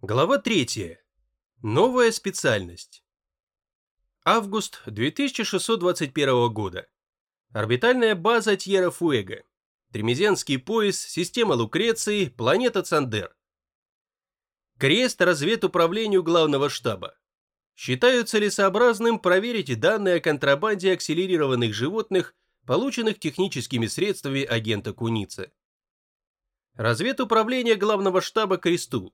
Глава 3. Новая специальность. Август 2621 года. Орбитальная база Тьерра-Фуэго. Тремезианский пояс, система Лукреции, планета Цандер. Крест разведуправлению главного штаба. Считаю целесообразным проверить данные о контрабанде акселерированных животных, полученных техническими средствами агента Куницы. Разведуправление главного штаба Кресту.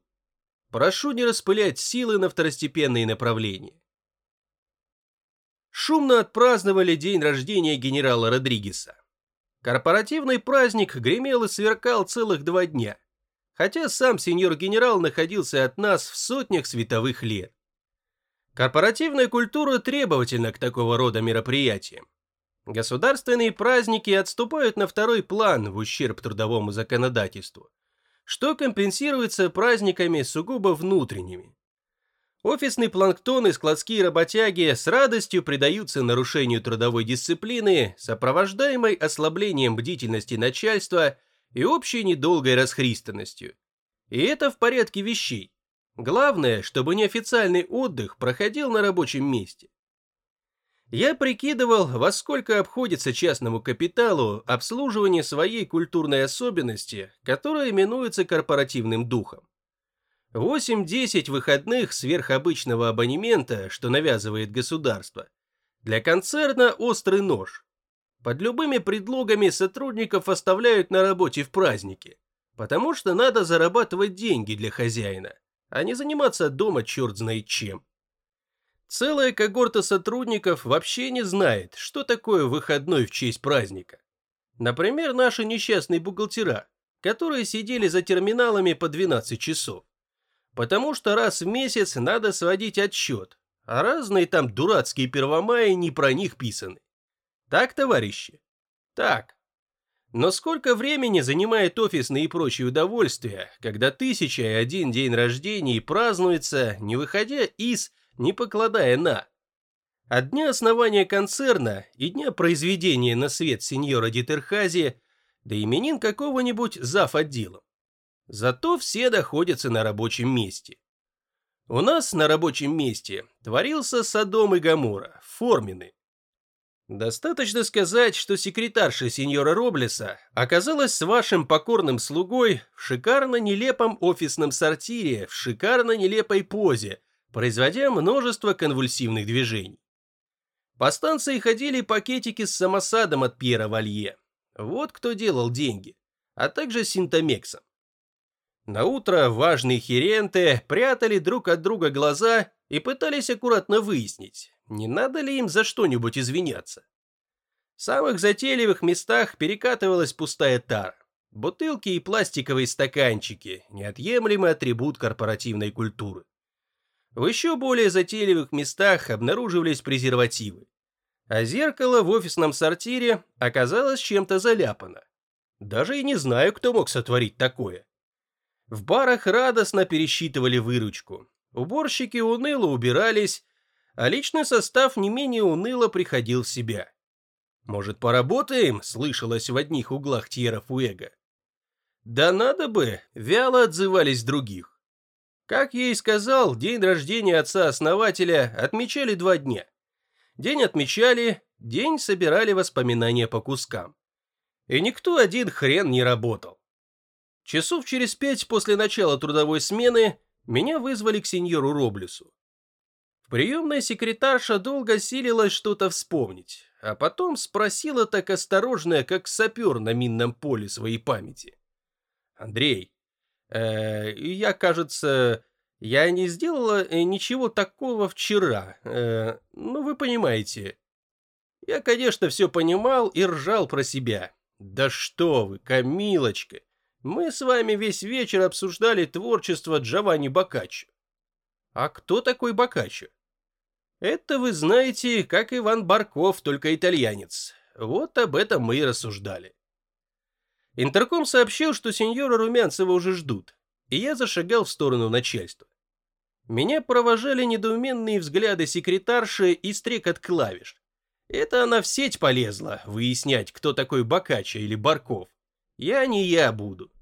Прошу не распылять силы на второстепенные направления. Шумно отпраздновали день рождения генерала Родригеса. Корпоративный праздник гремел и сверкал целых два дня, хотя сам сеньор-генерал находился от нас в сотнях световых лет. Корпоративная культура требовательна к такого рода мероприятиям. Государственные праздники отступают на второй план в ущерб трудовому законодательству – что компенсируется праздниками сугубо внутренними. Офисный планктон и складские работяги с радостью предаются нарушению трудовой дисциплины, сопровождаемой ослаблением бдительности начальства и общей недолгой расхристанностью. И это в порядке вещей. Главное, чтобы неофициальный отдых проходил на рабочем месте. Я прикидывал, во сколько обходится частному капиталу обслуживание своей культурной особенности, которая именуется корпоративным духом. 8-10 выходных сверхобычного абонемента, что навязывает государство. Для концерна острый нож. Под любыми предлогами сотрудников оставляют на работе в праздники, потому что надо зарабатывать деньги для хозяина, а не заниматься дома черт знает чем. Целая когорта сотрудников вообще не знает, что такое выходной в честь праздника. Например, наши несчастные бухгалтера, которые сидели за терминалами по 12 часов. Потому что раз в месяц надо сводить отсчет, а разные там дурацкие первомаи не про них писаны. Так, товарищи? Так. Но сколько времени занимает офисные и прочие удовольствия, когда тысяча и один день рождения празднуется, не выходя из не покладая на. От дня основания концерна и дня произведения на свет сеньора Дитерхази до именин какого-нибудь зав. отделом. Зато все находятся на рабочем месте. У нас на рабочем месте творился Содом и Гамора, форменный. Достаточно сказать, что секретарша сеньора Роблеса оказалась с вашим покорным слугой в шикарно нелепом офисном сортире, в шикарно нелепой позе, производя множество конвульсивных движений. По станции ходили пакетики с самосадом от Пьера Валье. Вот кто делал деньги, а также синтомексом. На утро важные херенты прятали друг от друга глаза и пытались аккуратно выяснить, не надо ли им за что-нибудь извиняться. В самых затейливых местах перекатывалась пустая тара. Бутылки и пластиковые стаканчики – неотъемлемый атрибут корпоративной культуры. В еще более затейливых местах обнаруживались презервативы. А зеркало в офисном сортире оказалось чем-то заляпано. Даже и не знаю, кто мог сотворить такое. В барах радостно пересчитывали выручку. Уборщики уныло убирались, а личный состав не менее уныло приходил в себя. «Может, поработаем?» — слышалось в одних углах Тьера Фуэго. «Да надо бы!» — вяло отзывались других. Как я и сказал, день рождения отца-основателя отмечали два дня. День отмечали, день собирали воспоминания по кускам. И никто один хрен не работал. Часов через пять после начала трудовой смены меня вызвали к сеньору Роблесу. В приемной секретарша долго силилась что-то вспомнить, а потом спросила так осторожно, как сапер на минном поле своей памяти. «Андрей, Э, я, кажется, я не сделала э, ничего такого вчера. Э, ну, вы понимаете. Я, конечно, все понимал и ржал про себя. Да что вы, Камилочка, мы с вами весь вечер обсуждали творчество Джованни Боккаччо. А кто такой Боккаччо? Это вы знаете, как Иван Барков, только итальянец. Вот об этом мы и рассуждали. Интерком сообщил, что сеньора Румянцева уже ждут, и я зашагал в сторону начальства. Меня провожали недоуменные взгляды секретарши и стрекот клавиш. Это она в сеть полезла, выяснять, кто такой Бокаччо или Барков. Я не я буду.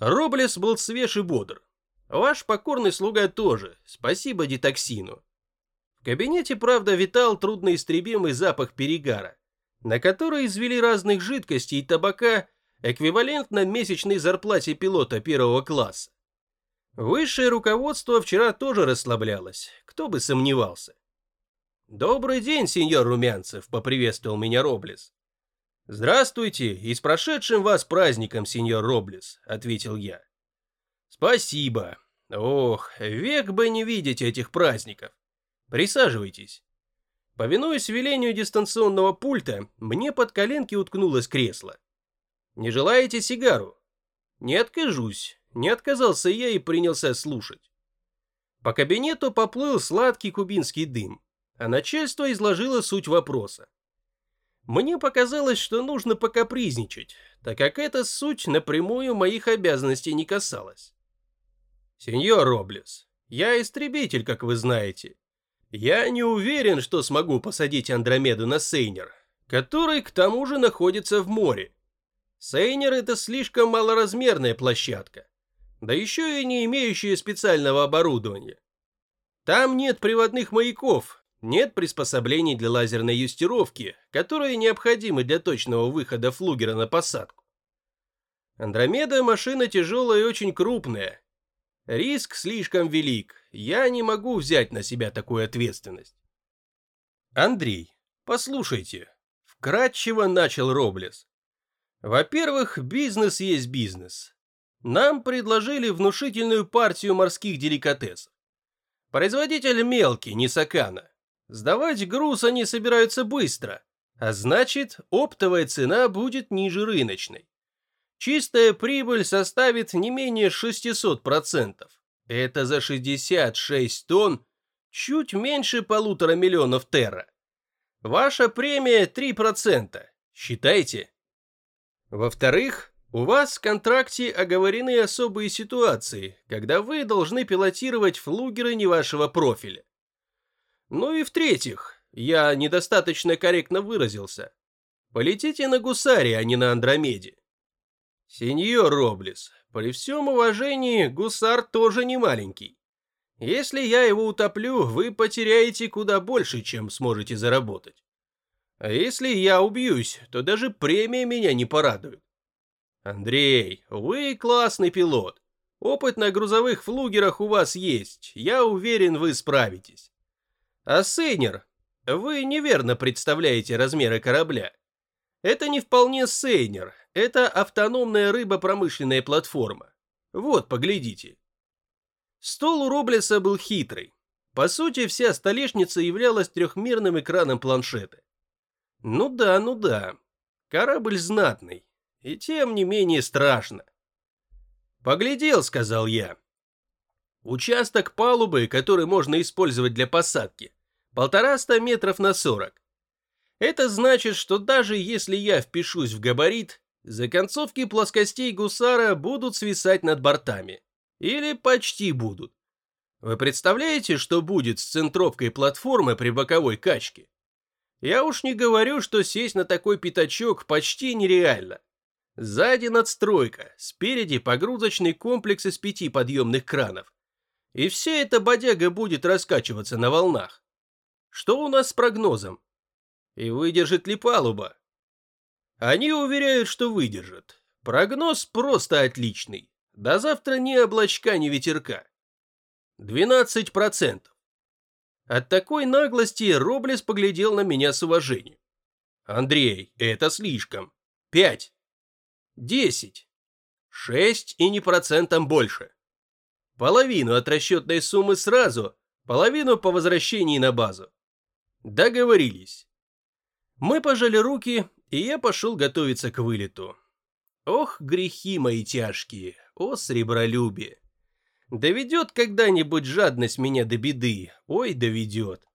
Роблес был свеж и бодр. Ваш покорный слуга тоже, спасибо детоксину. В кабинете, правда, витал трудноистребимый запах перегара, на который извели разных жидкостей и табака эквивалентно месячной зарплате пилота первого класса. Высшее руководство вчера тоже расслаблялось, кто бы сомневался. «Добрый день, сеньор Румянцев», — поприветствовал меня Роблес. «Здравствуйте и с прошедшим вас праздником, сеньор Роблес», — ответил я. «Спасибо. Ох, век бы не видеть этих праздников. Присаживайтесь». Повинуясь велению дистанционного пульта, мне под коленки уткнулось кресло. «Не желаете сигару?» «Не откажусь», — не отказался я и принялся слушать. По кабинету поплыл сладкий кубинский дым, а начальство изложило суть вопроса. Мне показалось, что нужно покапризничать, так как эта суть напрямую моих обязанностей не касалась. «Сеньор Роблес, я истребитель, как вы знаете. Я не уверен, что смогу посадить Андромеду на Сейнер, который к тому же находится в море. Сейнер — это слишком малоразмерная площадка, да еще и не имеющая специального оборудования. Там нет приводных маяков, нет приспособлений для лазерной юстировки, которые необходимы для точного выхода флугера на посадку. Андромеда – машина тяжелая и очень крупная. Риск слишком велик, я не могу взять на себя такую ответственность. Андрей, послушайте, вкратчиво начал Роблес. Во-первых, бизнес есть бизнес. Нам предложили внушительную партию морских деликатесов. Производитель мелкий, не сакана. Сдавать груз они собираются быстро, а значит, оптовая цена будет ниже рыночной. Чистая прибыль составит не менее 600%. Это за 66 тонн, чуть меньше полутора миллионов терра. Ваша премия 3%. Считайте. Во-вторых, у вас в контракте оговорены особые ситуации, когда вы должны пилотировать флугеры не вашего профиля. Ну и в-третьих, я недостаточно корректно выразился. Полетите на Гусаре, а не на Андромеде. Сеньор Роблес, при всем уважении, Гусар тоже не маленький. Если я его утоплю, вы потеряете куда больше, чем сможете заработать. А если я убьюсь, то даже премия меня не порадует. Андрей, вы классный пилот. Опыт на грузовых флугерах у вас есть. Я уверен, вы справитесь. А Сейнер, вы неверно представляете размеры корабля. Это не вполне Сейнер, это автономная рыбопромышленная платформа. Вот, поглядите. Стол у Роблеса был хитрый. По сути, вся столешница являлась трехмерным экраном планшета. Ну да, ну да. Корабль знатный. И тем не менее страшно. «Поглядел», — сказал я. Участок палубы, который можно использовать для посадки, полтораста метров на сорок. Это значит, что даже если я впишусь в габарит, законцовки плоскостей гусара будут свисать над бортами. Или почти будут. Вы представляете, что будет с центровкой платформы при боковой качке? Я уж не говорю, что сесть на такой пятачок почти нереально. Сзади надстройка, спереди погрузочный комплекс из пяти подъемных кранов. И вся эта бодяга будет раскачиваться на волнах. Что у нас с прогнозом? И выдержит ли палуба? Они уверяют, что выдержит. Прогноз просто отличный. До завтра ни облачка, ни ветерка. 12%. От такой наглости Роблес поглядел на меня с уважением. Андрей, это слишком. 5. 10. 6 и не процентом больше. Половину от расчетной суммы сразу, половину по возвращении на базу. Договорились. Мы пожали руки, и я пошел готовиться к вылету. Ох, грехи мои тяжкие, о сребролюбие. Доведет когда-нибудь жадность меня до беды, ой, доведет.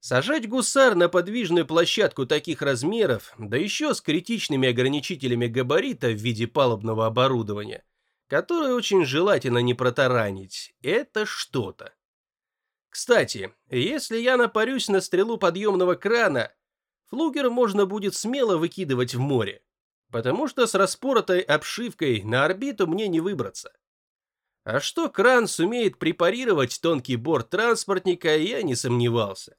Сажать гусар на подвижную площадку таких размеров, да еще с критичными ограничителями габарита в виде палубного оборудования, которое очень желательно не протаранить, это что-то. Кстати, если я напарюсь на стрелу подъемного крана, флугер можно будет смело выкидывать в море, потому что с распоротой обшивкой на орбиту мне не выбраться. А что кран сумеет препарировать тонкий борт транспортника, я не сомневался.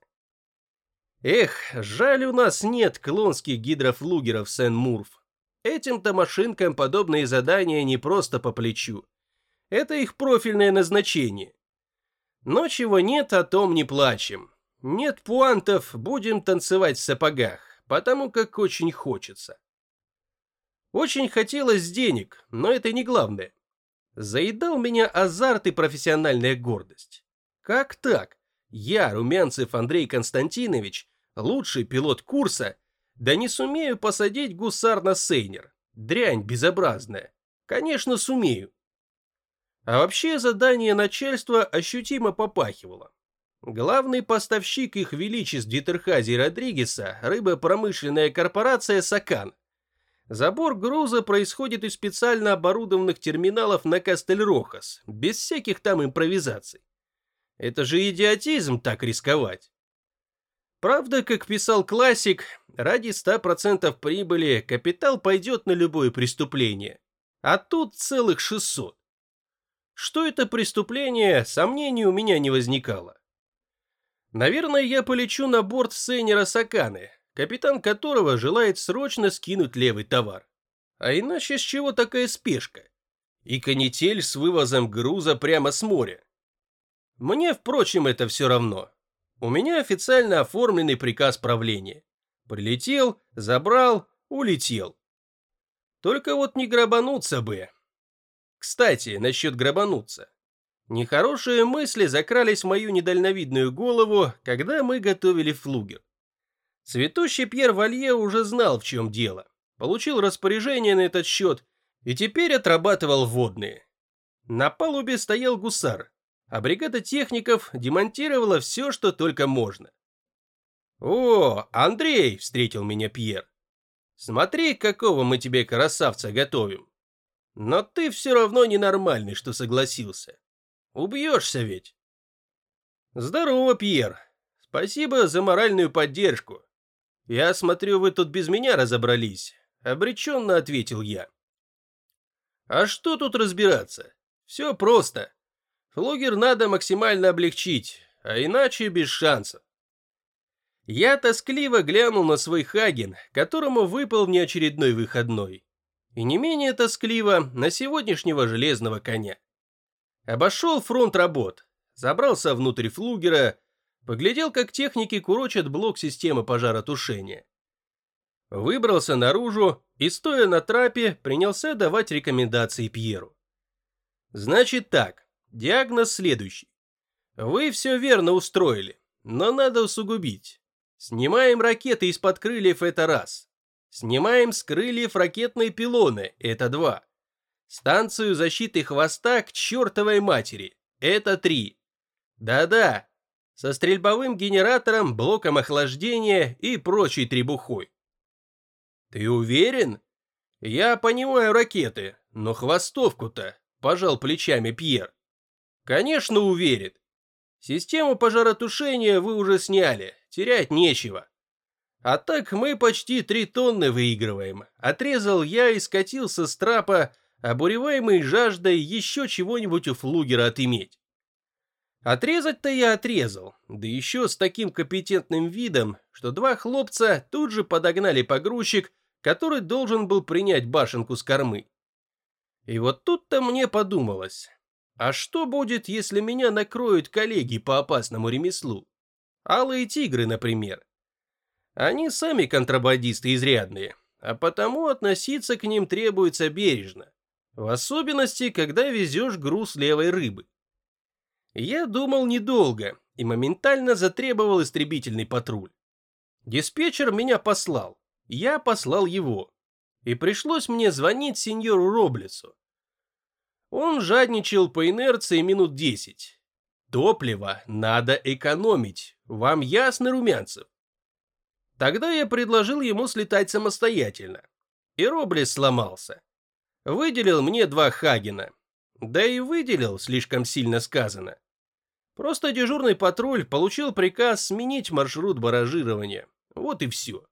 Эх, жаль у нас нет клонских гидрофлугеров Сен-Мурф. Этим-то машинкам подобные задания не просто по плечу. Это их профильное назначение. Но чего нет, о том не плачем. Нет пуантов, будем танцевать в сапогах, потому как очень хочется. Очень хотелось денег, но это не главное. Заедал меня азарт и профессиональная гордость. Как так? Я, Румянцев Андрей Константинович, лучший пилот курса, да не сумею посадить гусар на сейнер. Дрянь безобразная. Конечно, сумею. А вообще задание начальства ощутимо попахивало. Главный поставщик их величеств Дитерхази Родригеса – рыбопромышленная корпорация «Сакан». Забор груза происходит из специально оборудованных терминалов на Кастель-Рохас, без всяких там импровизаций. Это же идиотизм так рисковать. Правда, как писал классик, ради 100% прибыли капитал пойдет на любое преступление. А тут целых 600. Что это преступление, сомнений у меня не возникало. Наверное, я полечу на борт сейнера Саканы, капитан которого желает срочно скинуть левый товар. А иначе с чего такая спешка? И канитель с вывозом груза прямо с моря. Мне, впрочем, это все равно. У меня официально оформленный приказ правления. Прилетел, забрал, улетел. Только вот не грабануться бы. Кстати, насчет грабануться. Нехорошие мысли закрались в мою недальновидную голову, когда мы готовили флугер. Цветущий Пьер Валье уже знал, в чем дело. Получил распоряжение на этот счет и теперь отрабатывал водные. На палубе стоял гусар, а бригада техников демонтировала все, что только можно. «О, Андрей!» – встретил меня Пьер. «Смотри, какого мы тебе красавца готовим. Но ты все равно ненормальный, что согласился. Убьешься ведь. Здорово, Пьер. Спасибо за моральную поддержку. Я смотрю, вы тут без меня разобрались. Обреченно ответил я. А что тут разбираться? Все просто. Флогер надо максимально облегчить, а иначе без шансов. Я тоскливо глянул на свой Хаген, которому выпал неочередной выходной. И не менее тоскливо на сегодняшнего железного коня. Обошел фронт работ, забрался внутрь флугера, поглядел, как техники курочат блок системы пожаротушения. Выбрался наружу и, стоя на трапе, принялся давать рекомендации Пьеру. Значит так, диагноз следующий. Вы все верно устроили, но надо усугубить. Снимаем ракеты из-под крыльев, это раз. Снимаем с крыльев ракетные пилоны, это два. Станцию защиты хвоста к чертовой матери. Это три. Да-да, со стрельбовым генератором, блоком охлаждения и прочей требухой. Ты уверен? Я понимаю ракеты, но хвостовку-то, пожал плечами Пьер. Конечно, уверен. Систему пожаротушения вы уже сняли, терять нечего. А так мы почти три тонны выигрываем. Отрезал я и скатился с трапа, обуреваемый жаждой еще чего-нибудь у флугера отыметь. Отрезать-то я отрезал, да еще с таким компетентным видом, что два хлопца тут же подогнали погрузчик, который должен был принять башенку с кормы. И вот тут-то мне подумалось, а что будет, если меня накроют коллеги по опасному ремеслу? Алые тигры, например. Они сами контрабандисты изрядные, а потому относиться к ним требуется бережно. В особенности, когда везешь груз левой рыбы. Я думал недолго и моментально затребовал истребительный патруль. Диспетчер меня послал, я послал его. И пришлось мне звонить сеньору Роблесу. Он жадничал по инерции минут десять. Топливо надо экономить, вам ясно, Румянцев? Тогда я предложил ему слетать самостоятельно. И Роблес сломался. Выделил мне два Хагена. Да и выделил, слишком сильно сказано. Просто дежурный патруль получил приказ сменить маршрут баражирования. Вот и все.